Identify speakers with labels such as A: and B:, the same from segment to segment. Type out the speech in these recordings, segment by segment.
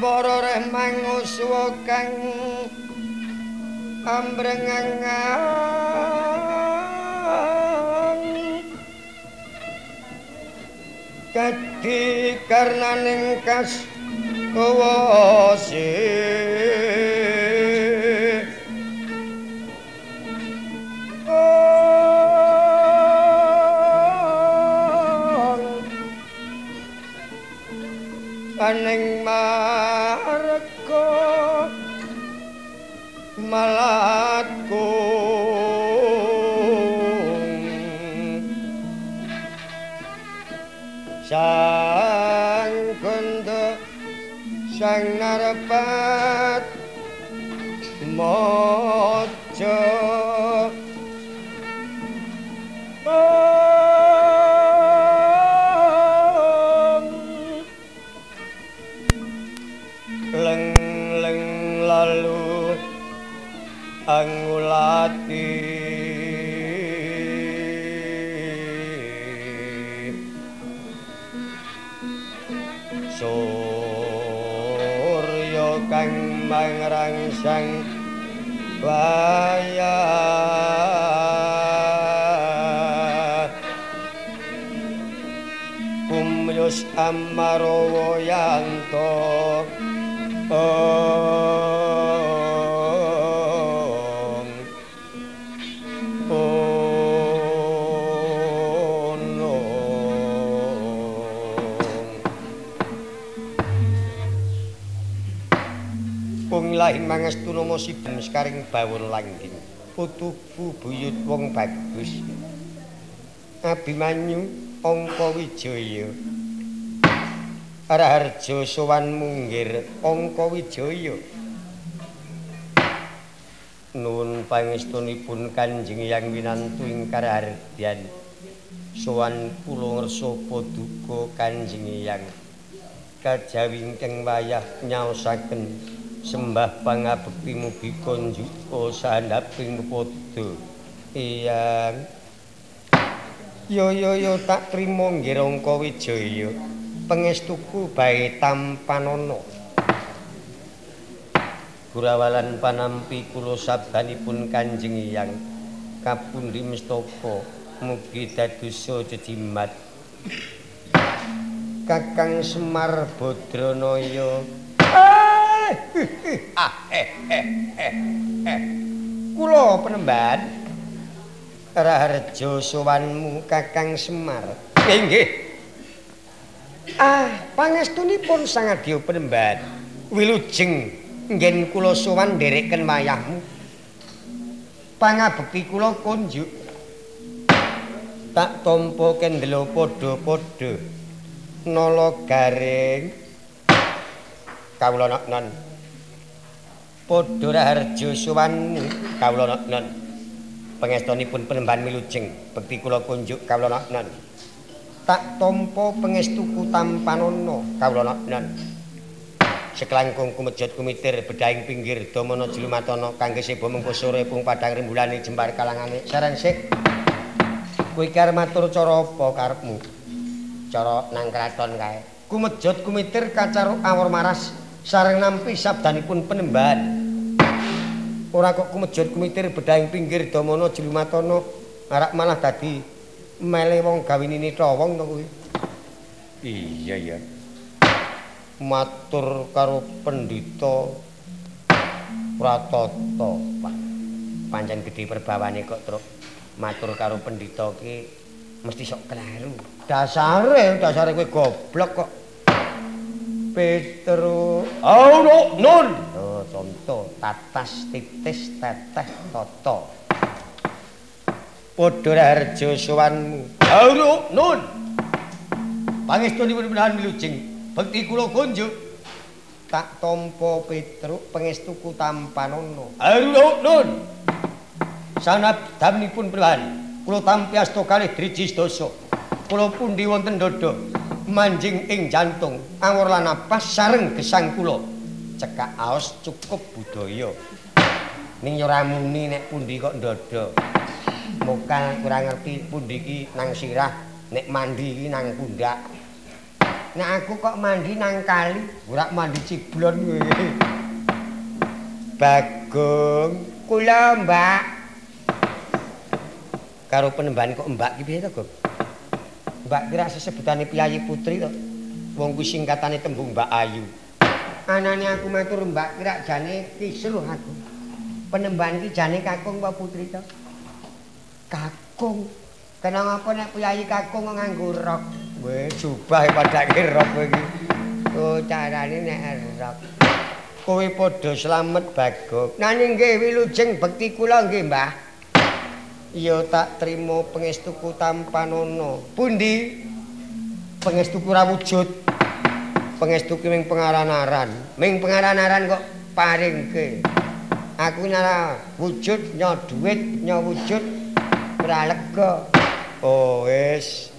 A: para reh manguswa kang ambrengangan Kadi karnaning kas kawasi cho Wong lahing mangestu nama sibem sekaring bawon langging. Putuku buyut wong bagus. Abimanyu angka wijaya. Raharja sowan munggir angka wijaya. Nuwun pangestunipun Kanjeng Hyang Winantu ingkang hardyan sowan kula ngersa paduka Kanjeng Hyang. Kajawi ingkang wayah nyaosaken sembah pangabekti mugi konjuka sandhaping padha. Hyang Yo yo yo tak trimo nggih Rangka Wijaya. Pangestuku bae tampanana Gurawalan panampi kula sabdanipun Kanjeng Hyang kapundi mestaka mugi dadosa jejimat Kakang Semar Badranaya Kula penemban Raharja sowanmu Kakang Semar. Nggih Ah pangestunipun sangadya penemban wilujeng nggen kula sowan ndereken wayahmu. Pangabekti kula kunjuk. Tak tampa kendela padha-padha. Nala garing kawula non padha raharja sowanmu kawula non pangestunipun penemban wilujeng bekti kula kunjuk kawula non tak tampa pangestuku tampanana kawula non seklangkung kumejot kumitir bedahing pinggir damana jlumatana kangge seba mengko sore pung padang rembulane jembar kalangane. Saran sik kowe iki arep matur cara apa karepmu cara nang kraton kae. Kumejot kumitir kacaruk awor maras sareng nampi sabdanipun penemban ora kok kumejot kumitir bedahing pinggir damana jlumatana arak malah dadi mele wong gawinine wong to kuwi. Iya iya. Matur karo pendhita Pratata. Pancen gedhe perbawane kok truk. Matur karo pendhita ki mesti sok kleru dasare dasare kowe goblok kok Petru oh no nun oh contoh tatas titis teteh toto. Padha harja sowanmu. Oh no nun Pangestunipun menahan wilujeng bekti kula kunjuk tak tampa petruk pangestuku tampanana ayo nun sanabdanipun prlan kula tampi asta kalih driji sedasa kula pundi wonten dada manjing ing jantung awor lan napas sareng gesang kula cekak aos cukup budaya ning ora muni nek pundi kok dada mokal kurang ngerti pundi iki nang sirah nek mandi iki nang pundak nek aku kok mandi nang kali, ora mandi ciblon kowe. Bagong, kula Mbak. Karo penemban kok Mbak ki piye to? Mbak kira sesebutane piyayi putri to. Wong kuwi singkatane tembung Mbak Ayu. Anane aku matur Mbak kira jane kisruh aku. Penemban ki jane kakung apa putri to? Kakung. Kenang apa nek piyayi kakung nganggo rok? Weh, jubah padake rok kowe iki. Oh, carane nek rok. Kowe padha slamet bagok. Nanging nggih wilujeng bekti kula nggih, Mbah. Iya tak trimo pengestuku tampanana. Pundi? Pengestuku ra wujud. Pengestuku ming pengaran-aran. Ming pengaran-aran kok paringke. Aku nyara wujud nyo dhuwit nyo wujud ora lega. Oh wis.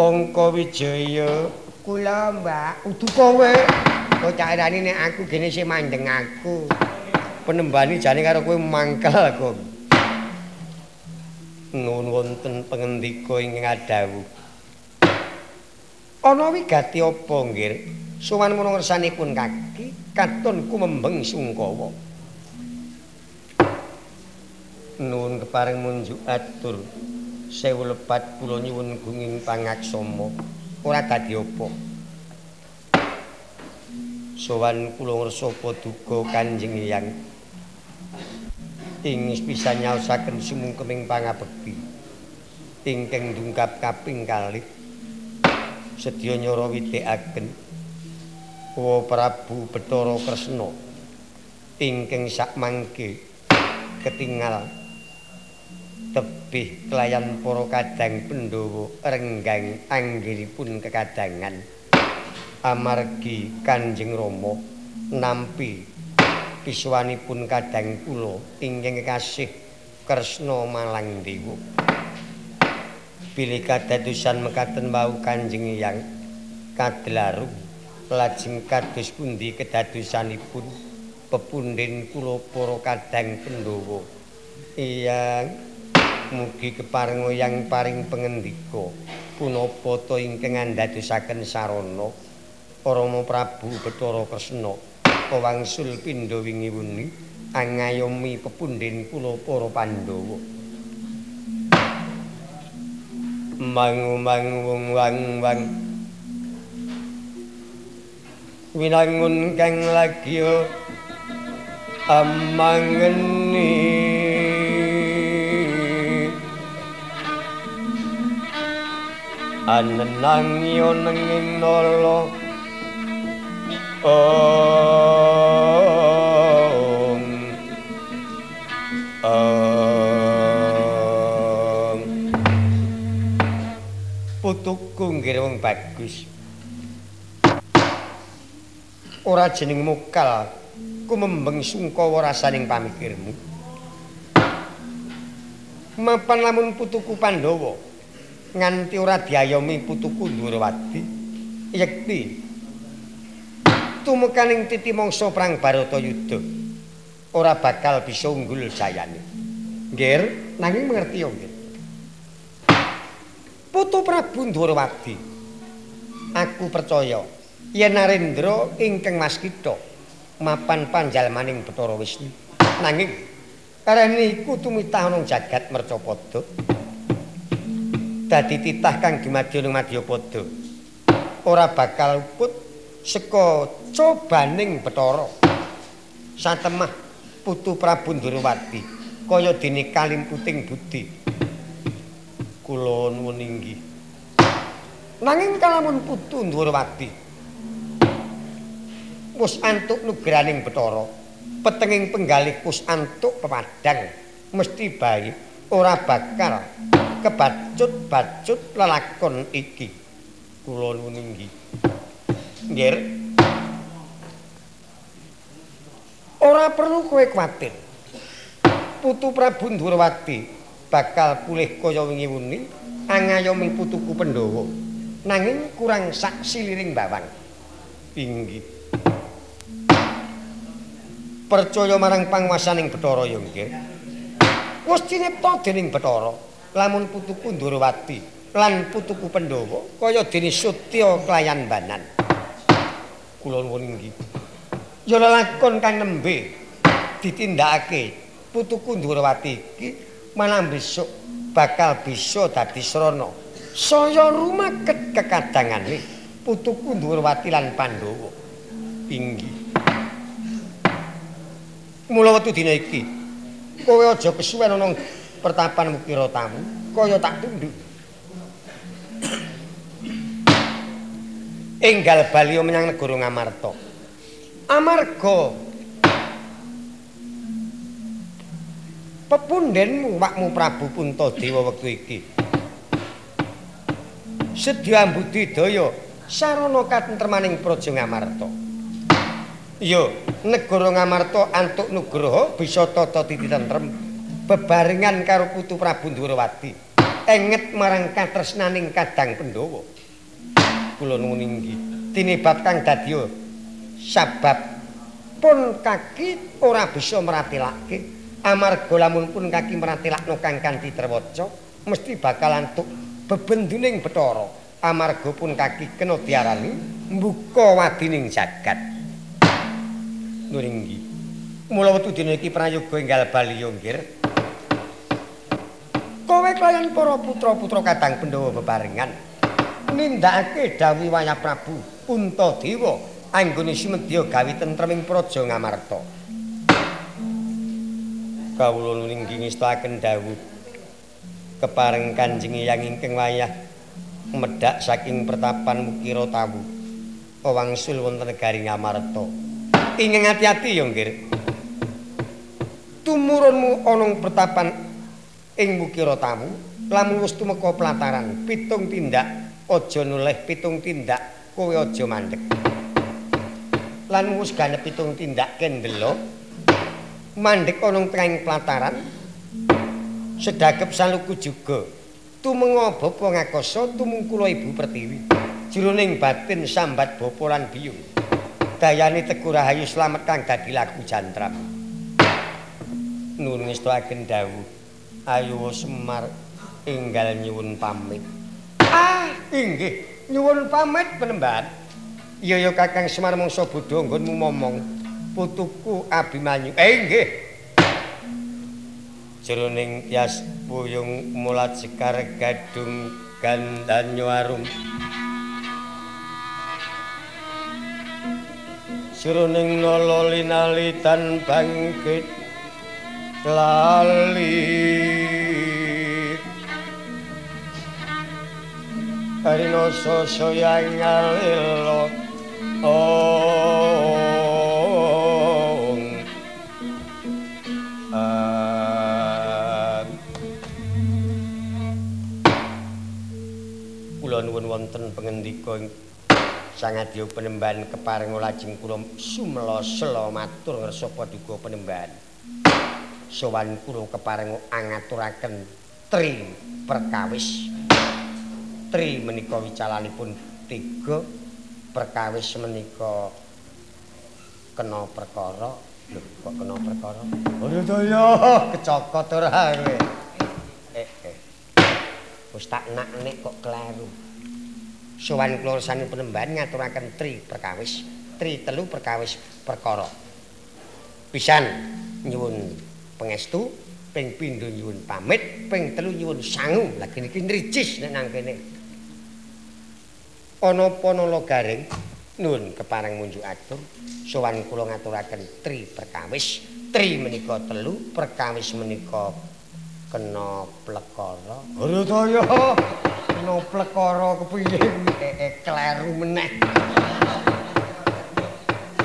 A: Angka Wijaya kula Mbak udu kowe. Kok carane nek aku gene sing mandeng aku. Penembani jane karo kowe mangkel kok. Nuwun wonten pangendika ingkang dawuh. Ana wigati apa nggih? Sowan menawa ngersanipun kaki katon kumembeng sungkawa. Nuwun keparing munjuk atur. sewu lepat kula nyuwun gunging pangaksama ora dadi apa sowan kula ngersa paduka kanjeng Hyang ing pisan nyaosaken sumungkeming pangabekti. Ingkang dungkap kaping kalih sedya nyara witekaken wa Prabu Bathara Kresna ingkang sakmangke ketingal. Tebih kelayan para kadang Pandhawa renggang anggiripun kekadangan. Amargi Kanjeng Rama nampi piswanipun kadang kula ingkang kasih Kresna Malang Dewa bilih kadadosan mekaten wau Kanjeng Hyang kadlaru lajeng kados pundi kedadosanipun pepundhen kula para kadang Pandhawa. Iyang mugi keparing yang paring pengendika. Punapa ta ingkang andadosaken sarana Rama Prabu Bathara Kresna kawangsul pindha wingi wengi angayomi pepundhen kula para Pandhawa. Mangu mangu wong wang winangun kang lagi amangeni. Anenang yo nenging nolo ora jeneng mukal kumembeng sungkawa rasaning pamikirmu. Mapan lamun putuku pandhawa nganti ora diayomi putuku Ndrawati yekti tumekaning titi mangsa prang Baratayuda ora bakal bisa unggul jayane nggih nanging mengerti yo nggih Putu Prabu Ndrawati aku percaya yen Narendra ingkang Maskita mapan panjalmaning Bathara Wisnu. Nanging karene iku tumitah ana jagat mercapada dadi titah kang dimadya ning Madyapada ora bakal luput saka cobaning Bathara. Satemah putu Prabu Ndrawati kaya dene kalim puting budi. Kula nuwun inggih. Nanging kalamun putu Ndrawati wis antuk nugraning Bathara petenging penggalih kus antuk pepadang mesti baik ora bakal kebacut-bacut lelakon iki. Kula nuwun inggih nggih ora perlu kowe kuwatir putu Prabu Ndrawati bakal pulih kaya wingi wuni angayomi putuku Pandhawa. Nanging kurang sak siliring bawang inggih percaya marang panguwasaning Bathara ya nggih wis cinipta dening Bathara lamun putuku Ndrawati lan putuku Pandhawa kaya dene Sutya klayan banan. Kula nuwun inggih. Ya lakon kang nembe ditindakake putuku Ndrawati iki malam besok bakal bisa dadi srana saya rumaket kekadangane putuku Ndrawati lan Pandhawa. Inggih. Mula wektu dina iki kowe aja kesuwen ana pertapan mukira tamu kaya tak tunduk. Enggal bali menyang negara Ngamarta. Amarga pepundenmu wakmu Prabu Puntadewa wektu iki. Sedya ambudidaya sarana katentremaning praja Ngamarta. Iya, negara Ngamarta antuk nugraha bisa tata titi tentrem bebarengan karo putu Prabu Ndrawati. Enget marang katresnaning Kadang Pandhawa. Kula nuwun inggih, tinebab kang dadya sabab pun kaki ora bisa meratilake amarga lamun pun kaki meratilakno kang kanthi terwaca mesti bakal antuk bebenduning Bathara amarga pun kaki kena diarani mbuka wadining jagat. Nuringgi mula wektu dina iki prayoga enggal bali nggir. Kowe kaliyan para putra-putra kadang Pandhawa bebarengan nindakake dawuh Wayah Prabu Puntadewa. Anggone sumedya gawe tentreming praja Ngamarta. Kawula nuringgi ngestaken dawuh kepareng Kanjeng Hyang ingkang wayah medhak saking pertapan Mukira Tawu wangsul wonten negari Ngamarta. Ingkang ati-ati ya, Nggir. Tumurunmu ana pertapan ing Mukira Tawu, lamun wis tumeka pelataran, pitung tindak aja nuleh pitung tindak kowe aja mandek. Lan wis ganep pitung tindak kendelo mandek ana tengahing pelataran sedagep saluku juga. Tumenga bapa ngakasa tumungkula ibu pertiwi. Jroning batin sambat bapa lan biyung. Dayane teguh rahayu slamet kang dadi laku jantram. Nuwun ngestakaken dawuh ayo semar enggal nyuwun pamit inggih. Nyuwun pamit penemban iya ya kakang semar mangsa bodho nggonmu momong. Putuku abimanyu. Eh inggih. Jroning tias puyung mulat sekar gadung gandanyo arum. Jroning nala linalitan bangkit lali Karino soso yang ngalilo Oh. Kula nuwun wonten pangendika sangadya penemban keparing lajeng kula sumela sela matur ngersa paduka penemban sowan kula keparing angaturaken tri perkawis tri menika wicalanipun tiga perkawis menika kena perkara. Lho kok kena perkara? Ora daya kecokot ora kowe. Eh eh. Wis tak nak-nek kok kleru. Sowan kula rasane penemban ngaturaken tri perkawis tri telu perkawis perkara. Pisan nyuwun pangestu ping pindho nyuwun pamit ping telu nyuwun sangu. Lagi niki nricis nek nang kene ana panala garing nuwun kepareng munjuk atur sowan kula ngaturaken tri perkawis. Tri menika telu perkawis menika kena plekara. Ora daya kena plekara kepiye? Eh kleru meneh.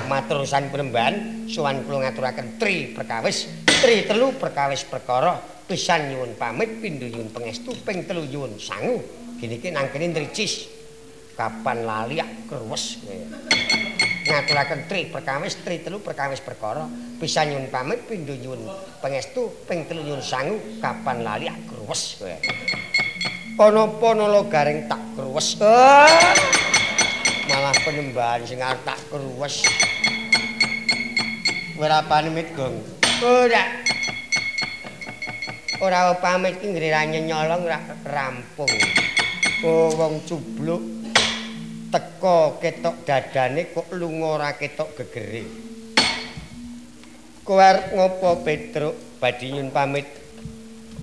A: Maturusan penemban sowan kula ngaturaken tri perkawis. Tri telu perkawis perkara. Pisan nyuwun pamit pindho nyuwun pangestu ping telu nyuwun sangu. Gini iki nang kene dricis kapan lali kruwes. Ngaturaken tri perkawis tri telu perkawis perkara. Pisan nyuwun pamit pindho nyuwun pangestu ping telu nyuwun sangu kapan lali kruwes. Kowe ana panala garing tak kruwes? Malah penyembahan sing tak kruwes. Ora pamit gong ora ora pamit ki ngrira nyolong rampung. Oh, wong cubluk teko ketok dadane kok lunga ora ketok gegere. Kowe ngopo, Petruk? Badhe nyun pamit.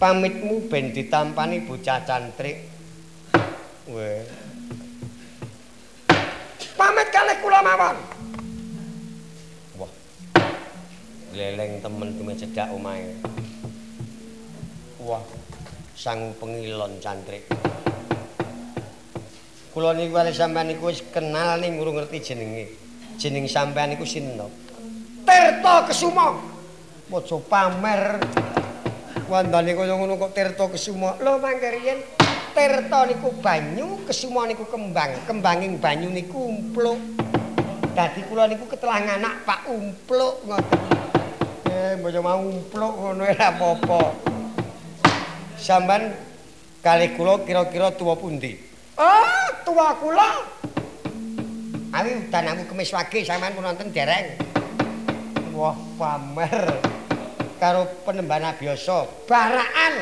A: Pamitmu ben ditampani bocah cantrik. Weh. Pamit kalih kula mawon. Wah. Leleng temen kuwi cedak omahe. Wah. Sang pengilon cantrik. Kula niku kali sampean niku wis kenal ning urung ngerti jenenge. Jeneng sampean niku sinten? Tirta Kesuma. Aja pamer. Wandane kaya ngono kok Tirta Kesuma. Lho mangke riyen Tirta niku banyu, Kesuma niku kembang. Kembanging banyu niku umpluk. Dadi kula niku ketelah anak Pak Umpluk ngoten. Eh, mbok mau umpluk ngono ora apa-apa. Sampean kali kula kira-kira tuwa pundi? Oh, tua kula. Awi udan aku kemis wage sampean pun nonton dereng. Wah, pamer. Karo penembana biasa, baraan.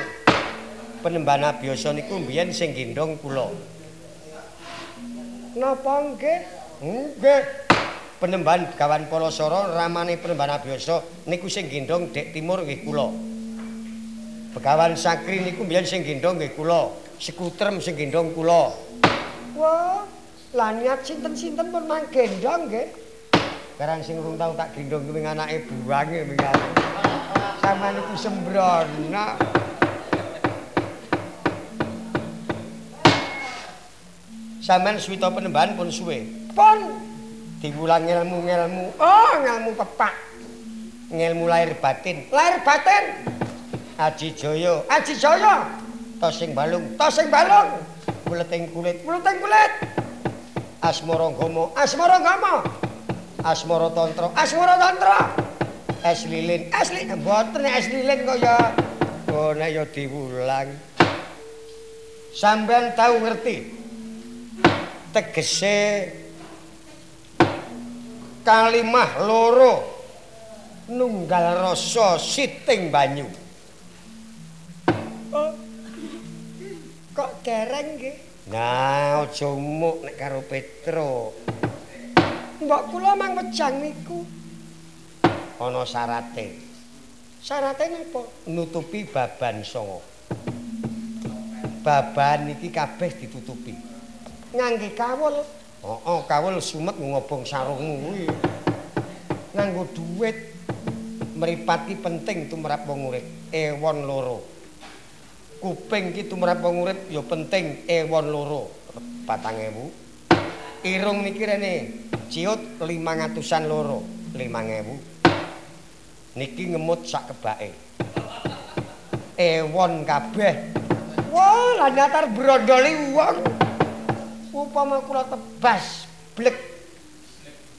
A: Penembana biasa niku mbiyen sing gendong kula. Napa nggih? Nggih. Penemban Gawan Palasara ramane penembana biasa niku sing gendong Dek Timur nggih kula. Begawan Sakri niku mbiyen sing gendong nggih kula. Sekutrem sing gendong kula. Wah, lah niat sinten-sinten pun mang gendong nggih. Karang sing urung tau tak gendong kuwi anake buange minggat. Sampeyan iku sembrono. Sampeyan suwita penembahan pun suwe. Pun diwulang ilmu-ilmu. Oh, ilmu pepak. Ngilmu lahir batin. Lahir batin. Aji Jaya, Aji Jaya. Tosing balung, tosing balung. Kuleting kulit, kuleting kulit. Asmara Gama, Asmara Gama. Asmara Tantra, Asmara Tantra. Es lilin, es lilin. Mboten es lilin kaya oh nek ya diwulang. Sampeyan tahu ngerti tegese kalimah loro nunggal rasa siting banyu. Kok dereng nggih. Nah, aja umuk nek karo Petro. Mbok kula mang wejang niku. Ana syarate. Syarate napa? Nutupi baban songo. Baban iki kabeh ditutupi. Ngangge kawul. Heeh, oh, oh, kawul sumet ngobong sarungmu kuwi. Nganggo dhuwit mripati penting tumrap wong urip. Ewon loro. Kuping ki tumrap wong ya penting ewon loro. 4000 irung niki rene ciut 500an loro 5000 niki ngemut sak kebake. Ewon kabeh. Wah lah nyatar brondoli wong. Upama kula tebas blek.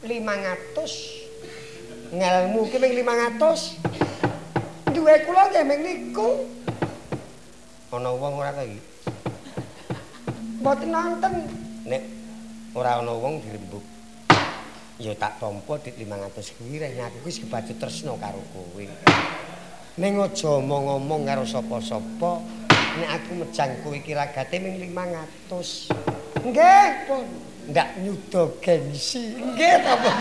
A: 500 ngelmu ki ming 500 duwe kula nggih ming niku ana wong ora iki. Mboten nonton. Nek ora ana wong dirembuk. Ya tak tampa dik 500 kuwi rek aku wis kebaju tresno karo kowe. Ning aja omong-omong karo sapa-sapa. Nek aku mejang kowe iki ragate ming 500. Nggih, pun. Ndak nyuda gengsi. Nggih ta, Pun.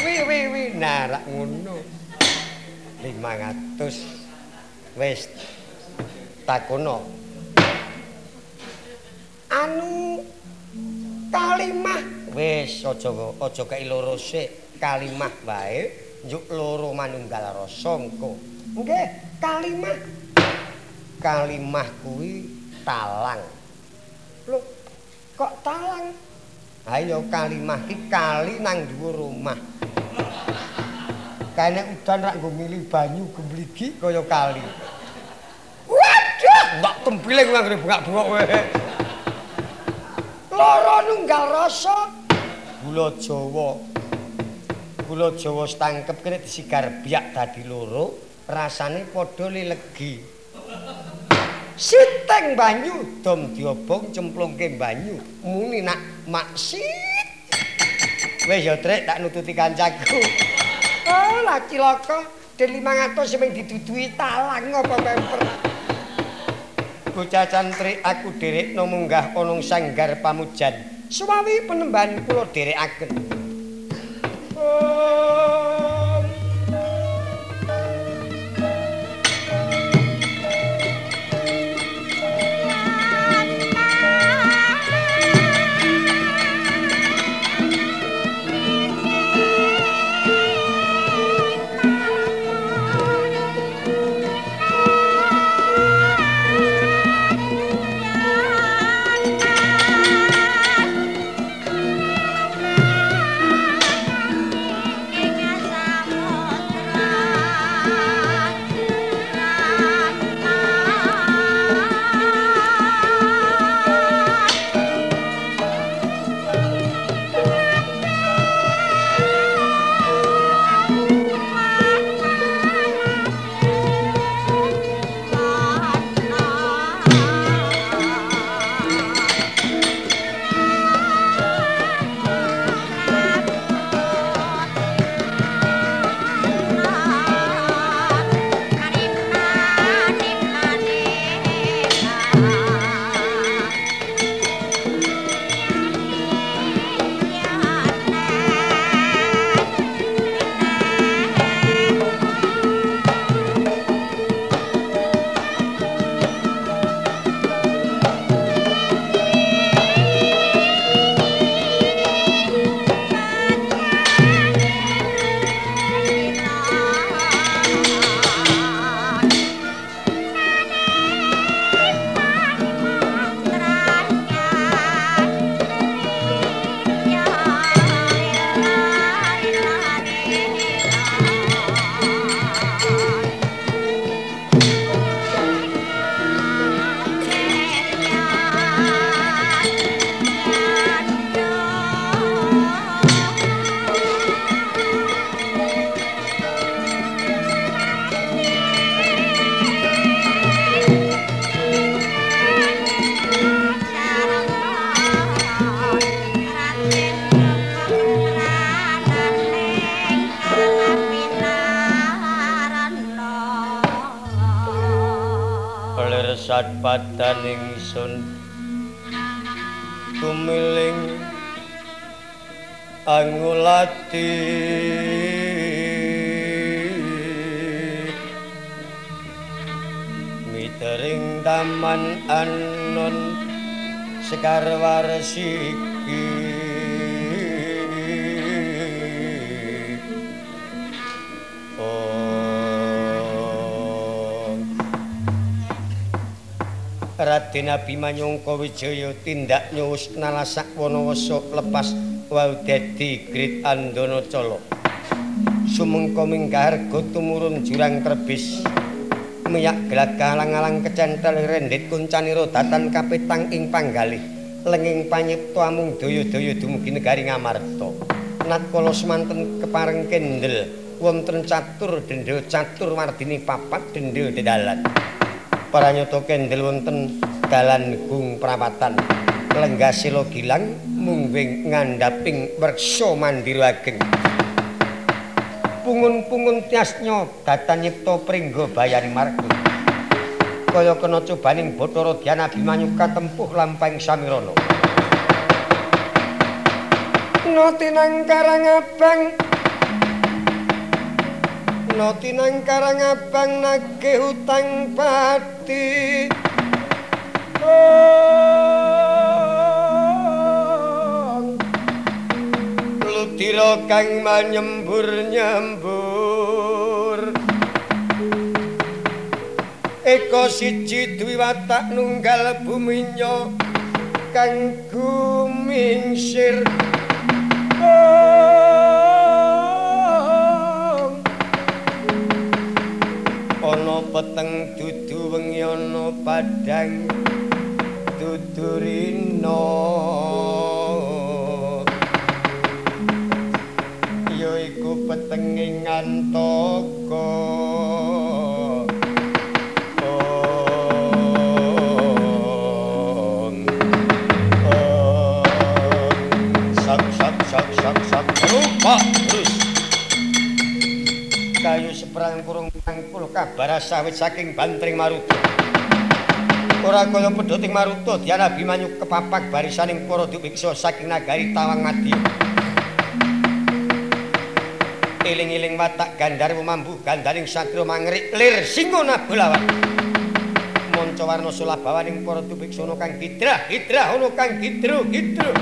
A: Wi wi wi, nah rak ngono. 500. Wis takono anu kalimah. Wis aja aja kei loro sik. Kalimah wae njuk loro manunggal rasa engko. Nggih kalimah. Kalimah kuwi talang. Lho kok talang? Ayo kalimah iki kali nang dhuwur omah kene udan rak nggo milih banyu gembligi kaya kali mbak tempiling nganggere bengak-bengok kowe. Loro nunggal rasa gula Jawa. Gula Jawa stangkep kene disigar biak dadi loro, rasane padha lelegi. Siteng banyu dom diobong cemplungke banyu muni nak maksit. Wis ya trek tak nututi kancaku. Oh, lah cilaka. Den 500 sing didudui talang pemper. Bocah cantrik aku dherekno munggah ana sanggar pamujan suwawi penemban kula dherekaken oh. Taman anon sekar warsiki Raden Abimanyu Wijaya tindak nyuwus nalasak wanawasa lepas wau dadi Grit Andana Cala. Sumengko minggaharga tumurun jurang terbis. Miyak glagah alang-alang kecentel rendhet kuncanira datan kapitang ing panggalih. Lenging panyipta amung daya-daya dumugi negari Ngamarta. Natkala semanten kepareng kendel wonten catur dendha catur wardini papat dendha dedalan. pranyata kendel wonten dalan gung prawatan lenggasila gilang mungwing ngandhaping werksa mandira ageng pungun-pungun tiasnya datan nyipta pringgo bayani marga. Kaya kena cobaning Bathara Dhyana Abimanyu katempuh lampahing samirana. Notinang karang abang Notinang karang abang nagih utang pad ati Lutira kang manyembur nyembur. Eko siji duwi watak nunggal buminya kang gumingsir. Ana peteng dudu wengi ana padhang dudurina ya iku petenging kayu seberang kurung mangkul kabar sawit saking bantring maruti
B: ora kaya pedhoting maruta Diana Bimanyu kepapak barisaning para dupiksa saking nagari Tawang Madi Iling-iling watak gandarmu mambu gandaring satrio mangrik lir singona bulawan Monco sulabawaning para dupiksa ana kang hidra hidra ana kang hidro hidro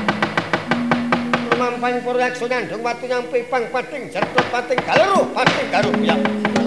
B: Mampang para yaksa nyandung watu nyampe pang pating jertot pating galero pating garuh